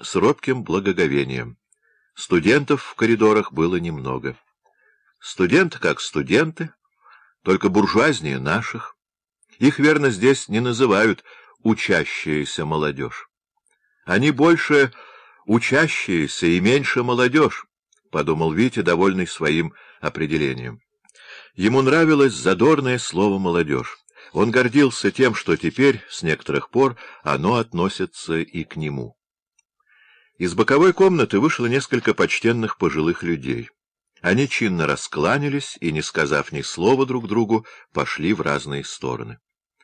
с робким благоговением. Студентов в коридорах было немного. Студенты как студенты, только буржуазнее наших. Их, верно, здесь не называют учащаяся молодежь. Они больше учащиеся и меньше молодежь, — подумал Витя, довольный своим определением. Ему нравилось задорное слово «молодежь». Он гордился тем, что теперь, с некоторых пор, оно относится и к нему. Из боковой комнаты вышло несколько почтенных пожилых людей. Они чинно раскланялись и, не сказав ни слова друг другу, пошли в разные стороны.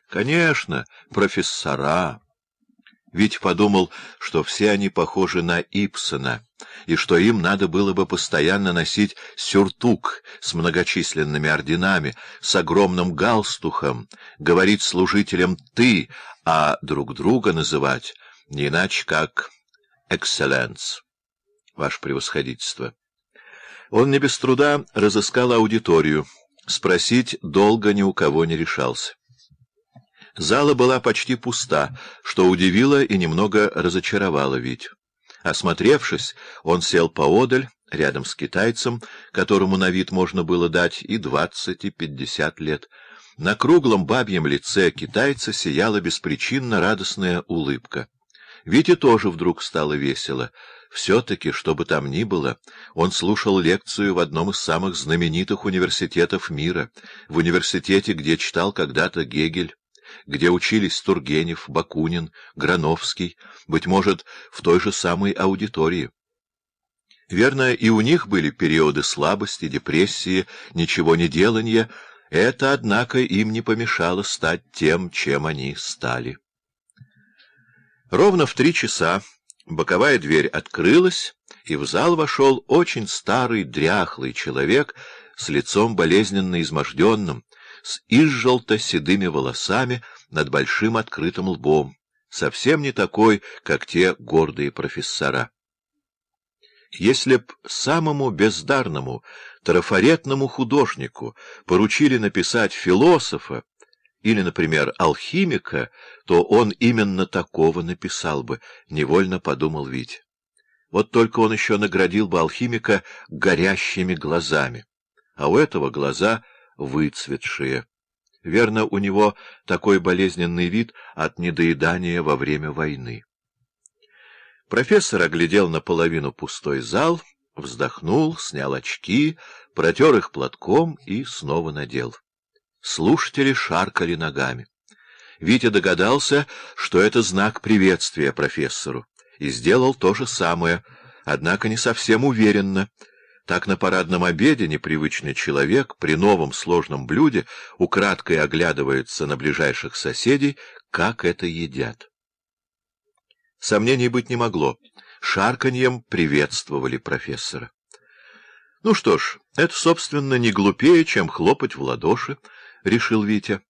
Конечно, профессора. Ведь подумал, что все они похожи на Ипсона, и что им надо было бы постоянно носить сюртук с многочисленными орденами, с огромным галстухом, говорить служителям «ты», а друг друга называть не иначе как «экселленс», ваше превосходительство. Он не без труда разыскал аудиторию. Спросить долго ни у кого не решался. Зала была почти пуста, что удивило и немного разочаровало Витю. Осмотревшись, он сел поодаль, рядом с китайцем, которому на вид можно было дать и двадцать, и пятьдесят лет. На круглом бабьем лице китайца сияла беспричинно радостная улыбка. Вите тоже вдруг стало весело. Все-таки, что бы там ни было, он слушал лекцию в одном из самых знаменитых университетов мира, в университете, где читал когда-то Гегель, где учились Тургенев, Бакунин, Грановский, быть может, в той же самой аудитории. Верно, и у них были периоды слабости, депрессии, ничего не делания. Это, однако, им не помешало стать тем, чем они стали. Ровно в три часа боковая дверь открылась, и в зал вошел очень старый, дряхлый человек с лицом болезненно изможденным, с изжелто-седыми волосами над большим открытым лбом, совсем не такой, как те гордые профессора. Если б самому бездарному, трафаретному художнику поручили написать философа, или, например, алхимика, то он именно такого написал бы, — невольно подумал Витя. Вот только он еще наградил бы алхимика горящими глазами, а у этого глаза выцветшие. Верно, у него такой болезненный вид от недоедания во время войны. Профессор оглядел наполовину пустой зал, вздохнул, снял очки, протер их платком и снова надел. Слушатели шаркали ногами. Витя догадался, что это знак приветствия профессору, и сделал то же самое, однако не совсем уверенно. Так на парадном обеде непривычный человек при новом сложном блюде украдкой оглядывается на ближайших соседей, как это едят. Сомнений быть не могло. Шарканьем приветствовали профессора. Ну что ж, это, собственно, не глупее, чем хлопать в ладоши, — решил Витя.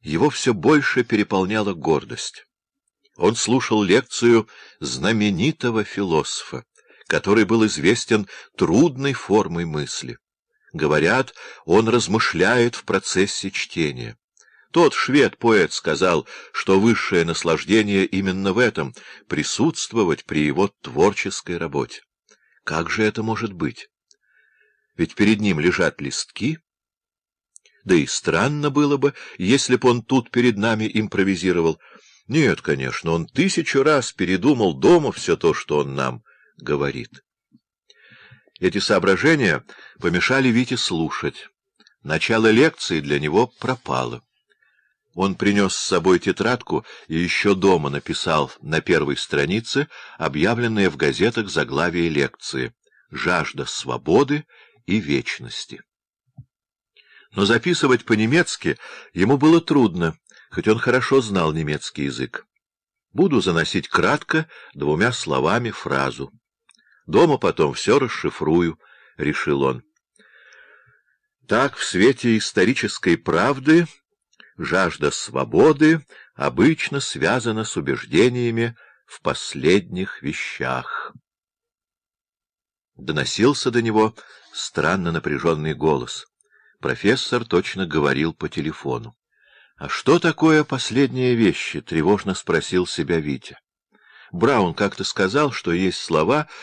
Его все больше переполняла гордость. Он слушал лекцию знаменитого философа, который был известен трудной формой мысли. Говорят, он размышляет в процессе чтения. Тот швед-поэт сказал, что высшее наслаждение именно в этом — присутствовать при его творческой работе. Как же это может быть? Ведь перед ним лежат листки, да и странно было бы, если б он тут перед нами импровизировал. Нет, конечно, он тысячу раз передумал дома все то, что он нам говорит. Эти соображения помешали Вите слушать. Начало лекции для него пропало. Он принес с собой тетрадку и еще дома написал на первой странице объявленное в газетах заглавие лекции «Жажда свободы и вечности». Но записывать по-немецки ему было трудно, хоть он хорошо знал немецкий язык. Буду заносить кратко, двумя словами, фразу. Дома потом все расшифрую, — решил он. Так в свете исторической правды жажда свободы обычно связана с убеждениями в последних вещах. Доносился до него странно напряженный голос. Профессор точно говорил по телефону. — А что такое последние вещи? — тревожно спросил себя Витя. Браун как-то сказал, что есть слова,